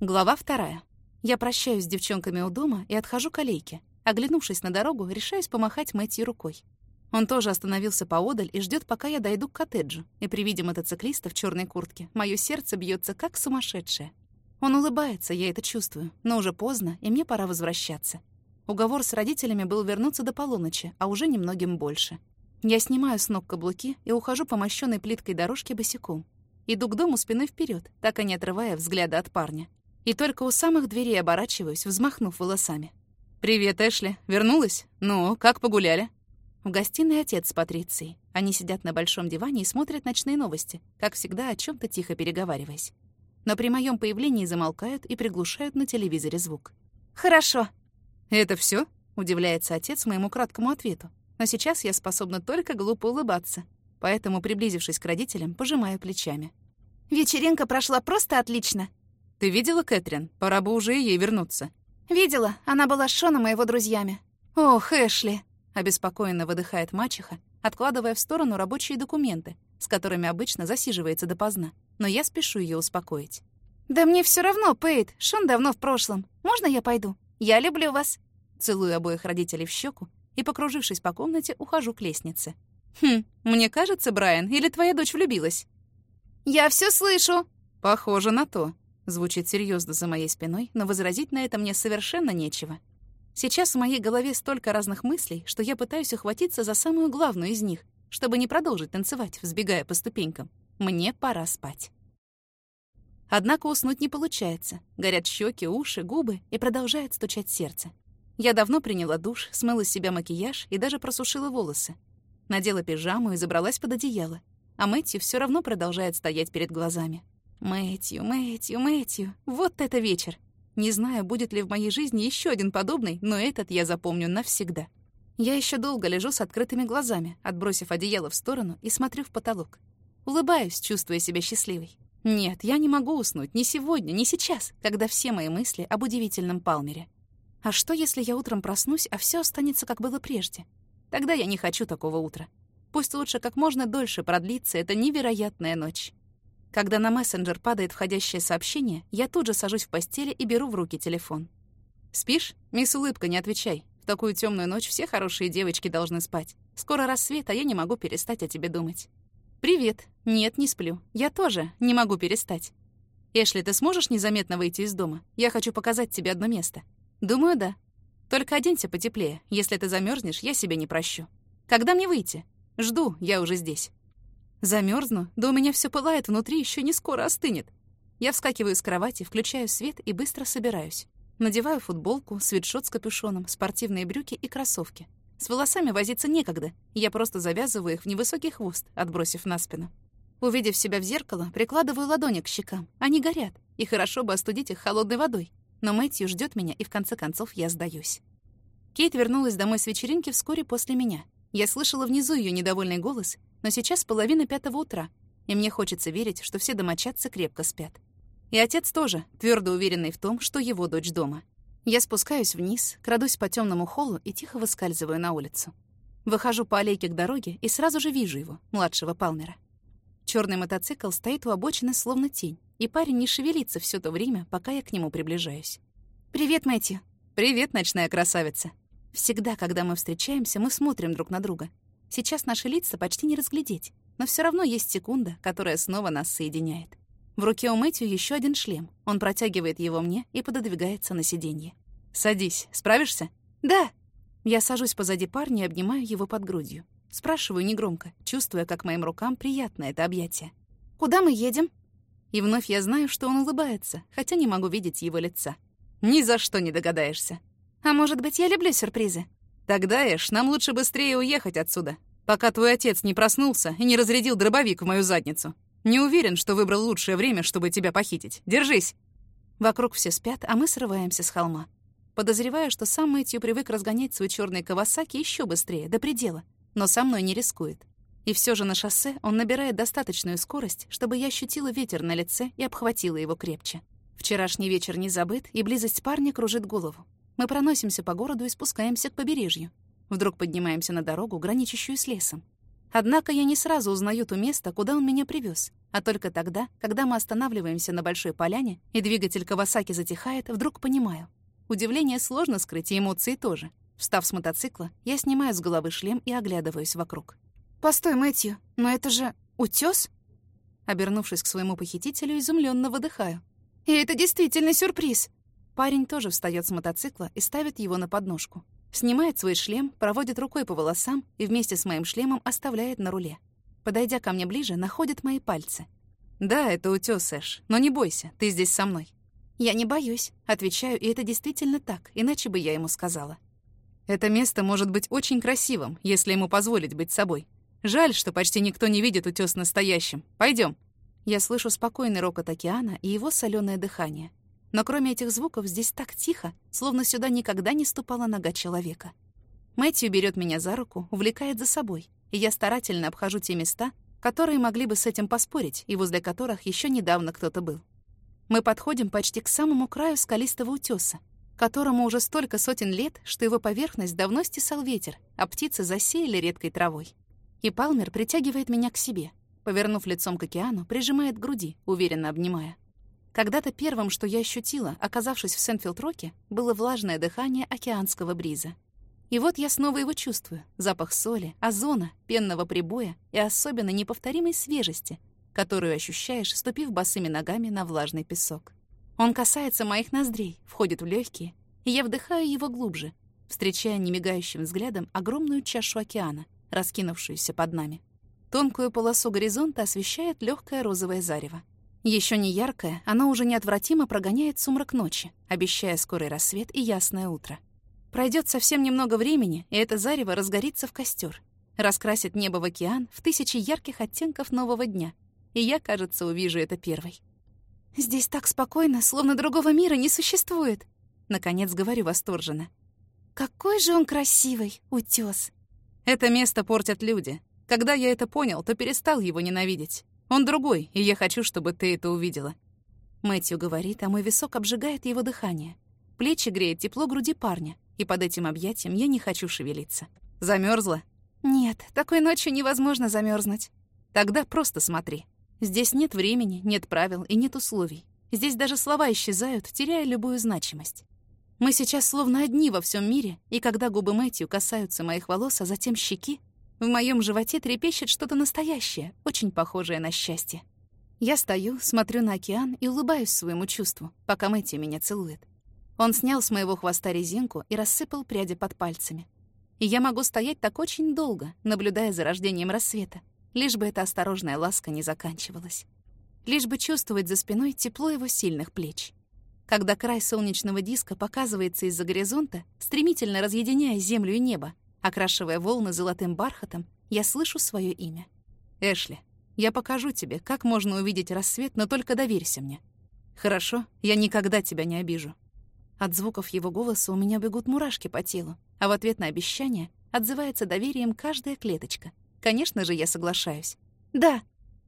Глава вторая. Я прощаюсь с девчонками у дома и отхожу к аллейке. Оглянувшись на дорогу, решаюсь помахать Мэтью рукой. Он тоже остановился поодаль и ждет, пока я дойду к коттеджу. И при виде мотоциклиста в черной куртке мое сердце бьется как сумасшедшее. Он улыбается, я это чувствую, но уже поздно, и мне пора возвращаться. Уговор с родителями был вернуться до полуночи, а уже немногим больше. Я снимаю с ног каблуки и ухожу по мощенной плиткой дорожке босиком. Иду к дому спиной вперед, так и не отрывая взгляда от парня. И только у самых дверей оборачиваюсь, взмахнув волосами. «Привет, Эшли. Вернулась? Ну, как погуляли?» В гостиной отец с Патрицией. Они сидят на большом диване и смотрят ночные новости, как всегда о чем то тихо переговариваясь. Но при моем появлении замолкают и приглушают на телевизоре звук. «Хорошо». «Это все? удивляется отец моему краткому ответу. Но сейчас я способна только глупо улыбаться. Поэтому, приблизившись к родителям, пожимаю плечами. «Вечеринка прошла просто отлично. «Ты видела Кэтрин? Пора бы уже ей вернуться». «Видела. Она была с Шоном и его друзьями». «Ох, Эшли!» — обеспокоенно выдыхает мачеха, откладывая в сторону рабочие документы, с которыми обычно засиживается допоздна. Но я спешу ее успокоить. «Да мне все равно, Пейт. Шон давно в прошлом. Можно я пойду? Я люблю вас». Целую обоих родителей в щеку и, покружившись по комнате, ухожу к лестнице. «Хм, мне кажется, Брайан, или твоя дочь влюбилась?» «Я все слышу!» «Похоже на то», Звучит серьезно за моей спиной, но возразить на это мне совершенно нечего. Сейчас в моей голове столько разных мыслей, что я пытаюсь ухватиться за самую главную из них, чтобы не продолжить танцевать, взбегая по ступенькам. Мне пора спать. Однако уснуть не получается. Горят щеки, уши, губы и продолжает стучать сердце. Я давно приняла душ, смыла с себя макияж и даже просушила волосы. Надела пижаму и забралась под одеяло. А Мэтью все равно продолжает стоять перед глазами. Мэтью, Мэтью, Мэтью, вот это вечер. Не знаю, будет ли в моей жизни еще один подобный, но этот я запомню навсегда. Я еще долго лежу с открытыми глазами, отбросив одеяло в сторону и смотрю в потолок. Улыбаюсь, чувствуя себя счастливой. Нет, я не могу уснуть ни сегодня, ни сейчас, когда все мои мысли об удивительном Палмере. А что, если я утром проснусь, а все останется, как было прежде? Тогда я не хочу такого утра. Пусть лучше как можно дольше продлится эта невероятная ночь. Когда на мессенджер падает входящее сообщение, я тут же сажусь в постели и беру в руки телефон. «Спишь? Мисс Улыбка, не отвечай. В такую темную ночь все хорошие девочки должны спать. Скоро рассвет, а я не могу перестать о тебе думать». «Привет. Нет, не сплю. Я тоже не могу перестать». «Эшли, ты сможешь незаметно выйти из дома? Я хочу показать тебе одно место». «Думаю, да. Только оденься потеплее. Если ты замерзнешь, я себя не прощу. Когда мне выйти? Жду, я уже здесь». Замерзну, да у меня все пылает внутри, еще не скоро остынет. Я вскакиваю с кровати, включаю свет и быстро собираюсь. Надеваю футболку, свитшот с капюшоном, спортивные брюки и кроссовки. С волосами возиться некогда, я просто завязываю их в невысокий хвост, отбросив на спину. Увидев себя в зеркало, прикладываю ладони к щекам. Они горят, и хорошо бы остудить их холодной водой. Но Мэтью ждет меня, и в конце концов я сдаюсь. Кейт вернулась домой с вечеринки вскоре после меня. Я слышала внизу ее недовольный голос но сейчас половина пятого утра, и мне хочется верить, что все домочадцы крепко спят. И отец тоже, твердо уверенный в том, что его дочь дома. Я спускаюсь вниз, крадусь по темному холлу и тихо выскальзываю на улицу. Выхожу по аллейке к дороге и сразу же вижу его, младшего Палмера. Черный мотоцикл стоит у обочины словно тень, и парень не шевелится все то время, пока я к нему приближаюсь. «Привет, Мэтью». «Привет, ночная красавица». Всегда, когда мы встречаемся, мы смотрим друг на друга, Сейчас наши лица почти не разглядеть, но все равно есть секунда, которая снова нас соединяет. В руке у Мэтью еще один шлем. Он протягивает его мне и пододвигается на сиденье. «Садись. Справишься?» «Да». Я сажусь позади парня и обнимаю его под грудью. Спрашиваю негромко, чувствуя, как моим рукам приятно это объятие. «Куда мы едем?» И вновь я знаю, что он улыбается, хотя не могу видеть его лица. Ни за что не догадаешься. «А может быть, я люблю сюрпризы?» Тогда, Эш, нам лучше быстрее уехать отсюда, пока твой отец не проснулся и не разрядил дробовик в мою задницу. Не уверен, что выбрал лучшее время, чтобы тебя похитить. Держись!» Вокруг все спят, а мы срываемся с холма. Подозреваю, что сам Мэтью привык разгонять свой черный Кавасаки еще быстрее, до предела, но со мной не рискует. И все же на шоссе он набирает достаточную скорость, чтобы я ощутила ветер на лице и обхватила его крепче. Вчерашний вечер не забыт, и близость парня кружит голову. Мы проносимся по городу и спускаемся к побережью. Вдруг поднимаемся на дорогу, граничащую с лесом. Однако я не сразу узнаю то место, куда он меня привез. А только тогда, когда мы останавливаемся на большой поляне, и двигатель Кавасаки затихает, вдруг понимаю. Удивление сложно скрыть, и эмоции тоже. Встав с мотоцикла, я снимаю с головы шлем и оглядываюсь вокруг. «Постой, Мэтью, но это же утёс?» Обернувшись к своему похитителю, изумленно выдыхаю. «И это действительно сюрприз!» Парень тоже встает с мотоцикла и ставит его на подножку. Снимает свой шлем, проводит рукой по волосам и вместе с моим шлемом оставляет на руле. Подойдя ко мне ближе, находит мои пальцы. «Да, это утёс, Эш, но не бойся, ты здесь со мной». «Я не боюсь», — отвечаю, и это действительно так, иначе бы я ему сказала. Это место может быть очень красивым, если ему позволить быть собой. Жаль, что почти никто не видит утёс настоящим. Пойдем. Я слышу спокойный рокот океана и его соленое дыхание. Но кроме этих звуков здесь так тихо, словно сюда никогда не ступала нога человека. Мэтью берет меня за руку, увлекает за собой, и я старательно обхожу те места, которые могли бы с этим поспорить и возле которых еще недавно кто-то был. Мы подходим почти к самому краю скалистого утёса, которому уже столько сотен лет, что его поверхность давно стесал ветер, а птицы засеяли редкой травой. И Палмер притягивает меня к себе, повернув лицом к океану, прижимает к груди, уверенно обнимая. Когда-то первым, что я ощутила, оказавшись в Сенфилд-Роке, было влажное дыхание океанского бриза. И вот я снова его чувствую. Запах соли, озона, пенного прибоя и особенно неповторимой свежести, которую ощущаешь, ступив босыми ногами на влажный песок. Он касается моих ноздрей, входит в легкие, и я вдыхаю его глубже, встречая немигающим взглядом огромную чашу океана, раскинувшуюся под нами. Тонкую полосу горизонта освещает легкое розовое зарево. Еще не яркое, оно уже неотвратимо прогоняет сумрак ночи, обещая скорый рассвет и ясное утро. Пройдет совсем немного времени, и это зарево разгорится в костер, раскрасит небо в океан в тысячи ярких оттенков нового дня, и я, кажется, увижу это первой. Здесь так спокойно, словно другого мира не существует. Наконец говорю восторженно. Какой же он красивый, утёс. Это место портят люди. Когда я это понял, то перестал его ненавидеть. Он другой, и я хочу, чтобы ты это увидела. Мэтью говорит, а мой висок обжигает его дыхание. Плечи греет тепло груди парня, и под этим объятием я не хочу шевелиться. Замерзла? Нет, такой ночью невозможно замерзнуть. Тогда просто смотри. Здесь нет времени, нет правил и нет условий. Здесь даже слова исчезают, теряя любую значимость. Мы сейчас словно одни во всем мире, и когда губы Мэтью касаются моих волос, а затем щеки, в моем животе трепещет что-то настоящее, очень похожее на счастье. Я стою, смотрю на океан и улыбаюсь своему чувству, пока Мэтью меня целует. Он снял с моего хвоста резинку и рассыпал пряди под пальцами. И я могу стоять так очень долго, наблюдая за рождением рассвета, лишь бы эта осторожная ласка не заканчивалась. Лишь бы чувствовать за спиной тепло его сильных плеч. Когда край солнечного диска показывается из-за горизонта, стремительно разъединяя землю и небо, окрашивая волны золотым бархатом, я слышу свое имя. «Эшли, я покажу тебе, как можно увидеть рассвет, но только доверься мне. Хорошо, я никогда тебя не обижу». От звуков его голоса у меня бегут мурашки по телу, а в ответ на обещание отзывается доверием каждая клеточка, Конечно же, я соглашаюсь. Да,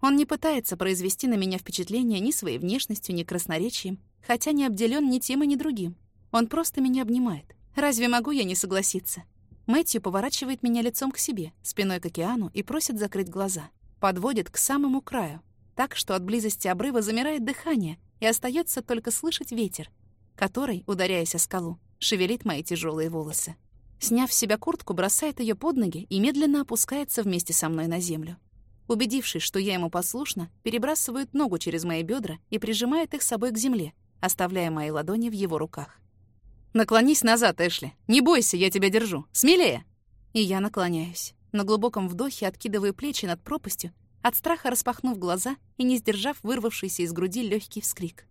он не пытается произвести на меня впечатление ни своей внешностью, ни красноречием, хотя не обделен ни тем и ни другим. Он просто меня обнимает. Разве могу я не согласиться? Мэтью поворачивает меня лицом к себе, спиной к океану и просит закрыть глаза. Подводит к самому краю, так что от близости обрыва замирает дыхание, и остается только слышать ветер, который, ударяясь о скалу, шевелит мои тяжелые волосы. Сняв с себя куртку, бросает ее под ноги и медленно опускается вместе со мной на землю. Убедившись, что я ему послушна, перебрасывает ногу через мои бедра и прижимает их собой к земле, оставляя мои ладони в его руках. «Наклонись назад, Эшли. Не бойся, я тебя держу. Смелее!» И я наклоняюсь. На глубоком вдохе откидываю плечи над пропастью, от страха распахнув глаза и не сдержав вырвавшийся из груди легкий вскрик.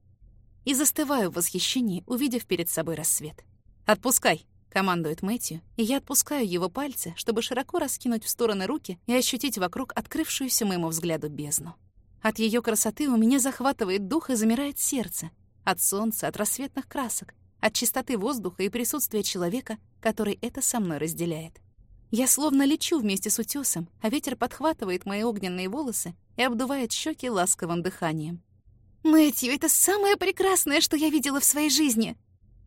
И застываю в восхищении, увидев перед собой рассвет. «Отпускай!» Командует Мэтью, и я отпускаю его пальцы, чтобы широко раскинуть в стороны руки и ощутить вокруг открывшуюся моему взгляду бездну. От ее красоты у меня захватывает дух и замирает сердце. От солнца, от рассветных красок, от чистоты воздуха и присутствия человека, который это со мной разделяет. Я словно лечу вместе с утесом, а ветер подхватывает мои огненные волосы и обдувает щеки ласковым дыханием. «Мэтью, это самое прекрасное, что я видела в своей жизни!»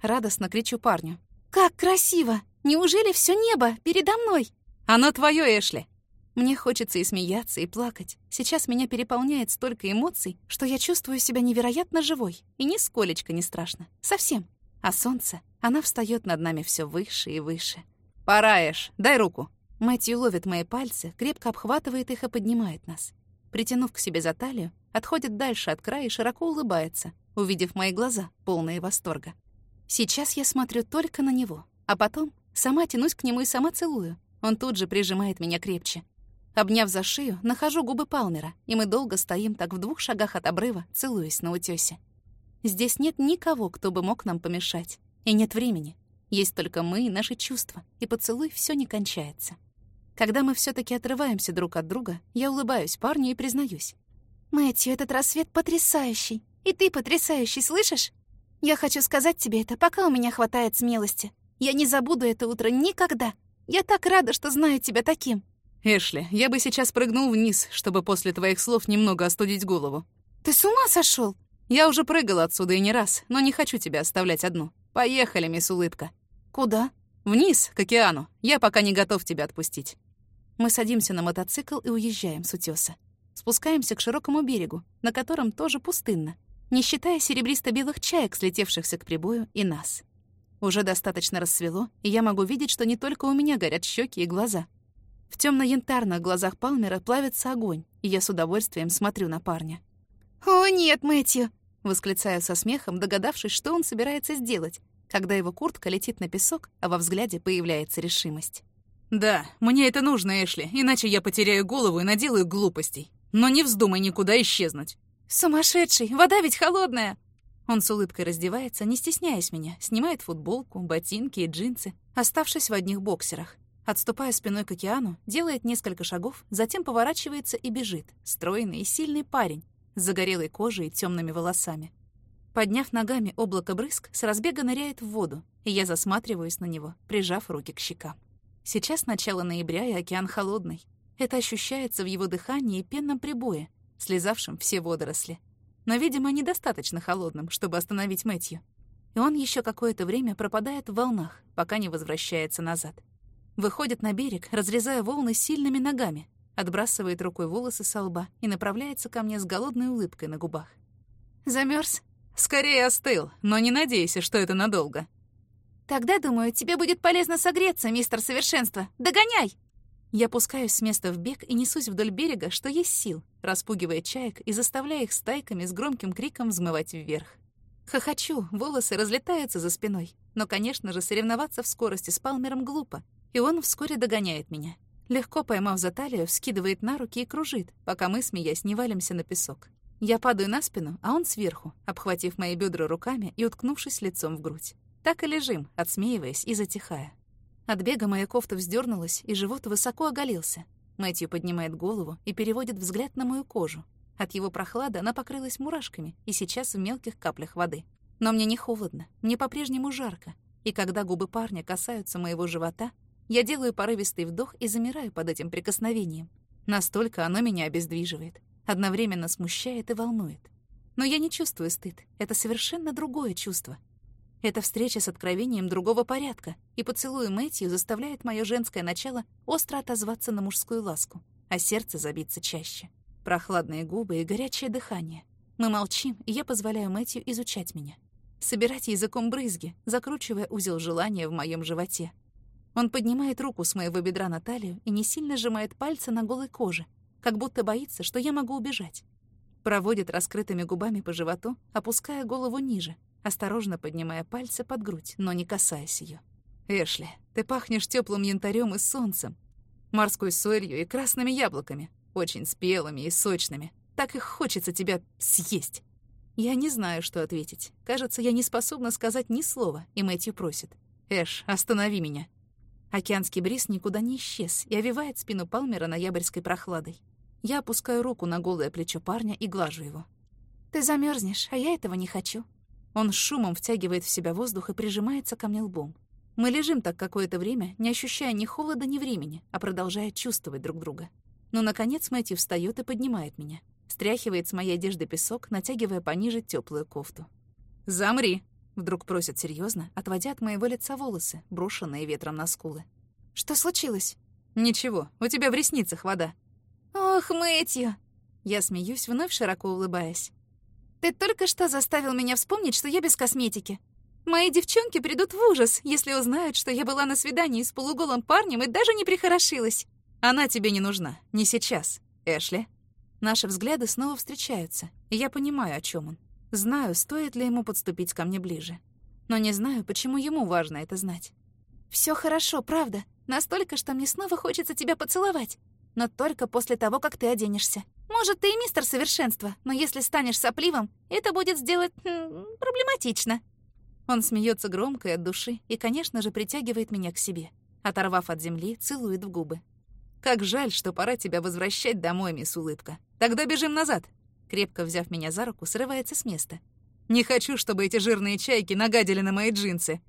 Радостно кричу парню. «Как красиво! Неужели все небо передо мной?» «Оно твое, Эшли!» Мне хочется и смеяться, и плакать. Сейчас меня переполняет столько эмоций, что я чувствую себя невероятно живой. И нисколечко не страшно. Совсем. А солнце, она встает над нами все выше и выше. «Пора, Эш, дай руку». Мэтью ловит мои пальцы, крепко обхватывает их и поднимает нас. Притянув к себе за талию, отходит дальше от края и широко улыбается, увидев мои глаза, полные восторга. Сейчас я смотрю только на него, а потом сама тянусь к нему и сама целую. Он тут же прижимает меня крепче. Обняв за шею, нахожу губы Палмера, и мы долго стоим так в двух шагах от обрыва, целуясь на утёсе. Здесь нет никого, кто бы мог нам помешать. И нет времени. Есть только мы и наши чувства, и поцелуй всё не кончается. Когда мы всё таки отрываемся друг от друга, я улыбаюсь парню и признаюсь. «Мэтью, этот рассвет потрясающий. И ты потрясающий, слышишь? Я хочу сказать тебе это, пока у меня хватает смелости. Я не забуду это утро никогда. Я так рада, что знаю тебя таким». «Эшли, я бы сейчас прыгнул вниз, чтобы после твоих слов немного остудить голову». «Ты с ума сошел? «Я уже прыгал отсюда и не раз, но не хочу тебя оставлять одну. Поехали, мисс Улыбка». «Куда?» «Вниз, к океану. Я пока не готов тебя отпустить». Мы садимся на мотоцикл и уезжаем с утёса. Спускаемся к широкому берегу, на котором тоже пустынно, не считая серебристо-белых чаек, слетевшихся к прибою, и нас. Уже достаточно рассвело, и я могу видеть, что не только у меня горят щеки и глаза — в темно-янтарных глазах Палмера плавится огонь, и я с удовольствием смотрю на парня. «О, нет, Мэтью!» — восклицаю со смехом, догадавшись, что он собирается сделать, когда его куртка летит на песок, а во взгляде появляется решимость. «Да, мне это нужно, Эшли, иначе я потеряю голову и наделаю глупостей. Но не вздумай никуда исчезнуть». «Сумасшедший! Вода ведь холодная!» Он с улыбкой раздевается, не стесняясь меня, снимает футболку, ботинки и джинсы, оставшись в одних боксерах. Отступая спиной к океану, делает несколько шагов, затем поворачивается и бежит. Стройный и сильный парень загорелой кожей и темными волосами. Подняв ногами облако брызг, с разбега ныряет в воду, и я засматриваюсь на него, прижав руки к щекам. Сейчас начало ноября, и океан холодный. Это ощущается в его дыхании и пенном прибое, слезавшем все водоросли. Но, видимо, недостаточно холодным, чтобы остановить Мэтью. И он еще какое-то время пропадает в волнах, пока не возвращается назад. Выходит на берег, разрезая волны сильными ногами, отбрасывает рукой волосы со лба и направляется ко мне с голодной улыбкой на губах. Замерз? Скорее остыл, но не надейся, что это надолго. Тогда, думаю, тебе будет полезно согреться, мистер Совершенство. Догоняй! Я пускаюсь с места в бег и несусь вдоль берега, что есть сил, распугивая чаек и заставляя их стайками с громким криком взмывать вверх. Хохочу, волосы разлетаются за спиной. Но, конечно же, соревноваться в скорости с Палмером глупо, и он вскоре догоняет меня. Легко поймав за талию, вскидывает на руки и кружит, пока мы, смеясь, не валимся на песок. Я падаю на спину, а он сверху, обхватив мои бедра руками и уткнувшись лицом в грудь. Так и лежим, отсмеиваясь и затихая. От бега моя кофта вздернулась, и живот высоко оголился. Мэтью поднимает голову и переводит взгляд на мою кожу. От его прохлады она покрылась мурашками и сейчас в мелких каплях воды. Но мне не холодно, мне по-прежнему жарко. И когда губы парня касаются моего живота, я делаю порывистый вдох и замираю под этим прикосновением. Настолько оно меня обездвиживает, одновременно смущает и волнует. Но я не чувствую стыд. Это совершенно другое чувство. Это встреча с откровением другого порядка, и поцелуй Мэтью заставляет мое женское начало остро отозваться на мужскую ласку, а сердце забиться чаще. Прохладные губы и горячее дыхание. Мы молчим, и я позволяю Мэтью изучать меня. Собирать языком брызги, закручивая узел желания в моем животе, он поднимает руку с моего бедра на талию и не сильно сжимает пальцы на голой коже, как будто боится, что я могу убежать. Проводит раскрытыми губами по животу, опуская голову ниже, осторожно поднимая пальцы под грудь, но не касаясь ее. «Эшли, ты пахнешь теплым янтарем и солнцем, морской солью и красными яблоками, очень спелыми и сочными. Так их хочется тебя съесть». Я не знаю, что ответить. Кажется, я не способна сказать ни слова, и Мэтью просит. «Эш, останови меня». Океанский бриз никуда не исчез и овивает спину Палмера ноябрьской прохладой. Я опускаю руку на голое плечо парня и глажу его. «Ты замерзнешь, а я этого не хочу». Он шумом втягивает в себя воздух и прижимается ко мне лбом. Мы лежим так какое-то время, не ощущая ни холода, ни времени, а продолжая чувствовать друг друга. Но, наконец, Мэтью встает и поднимает меня. Стряхивает с моей одежды песок, натягивая пониже теплую кофту. «Замри!» Вдруг просит серьезно, отводя от моего лица волосы, брошенные ветром на скулы. «Что случилось?» Ничего, у тебя в ресницах вода. Ох, Мэтью. Я смеюсь, вновь широко улыбаясь. Ты только что заставил меня вспомнить, что я без косметики. Мои девчонки придут в ужас, если узнают, что я была на свидании с полуголым парнем и даже не прихорошилась. Она тебе не нужна, не сейчас. Эшли. Наши взгляды снова встречаются, и я понимаю, о чем он. Знаю, стоит ли ему подступить ко мне ближе. Но не знаю, почему ему важно это знать. Все хорошо, правда. Настолько, что мне снова хочется тебя поцеловать. Но только после того, как ты оденешься. Может, ты и мистер совершенства, но если станешь сопливым, это будет сделать м, проблематично. Он смеется громко и от души и, конечно же, притягивает меня к себе. Оторвав от земли, целует в губы. «Как жаль, что пора тебя возвращать домой, мисс Улыбка. Тогда бежим назад!» Крепко взяв меня за руку, срывается с места. «Не хочу, чтобы эти жирные чайки нагадили на мои джинсы.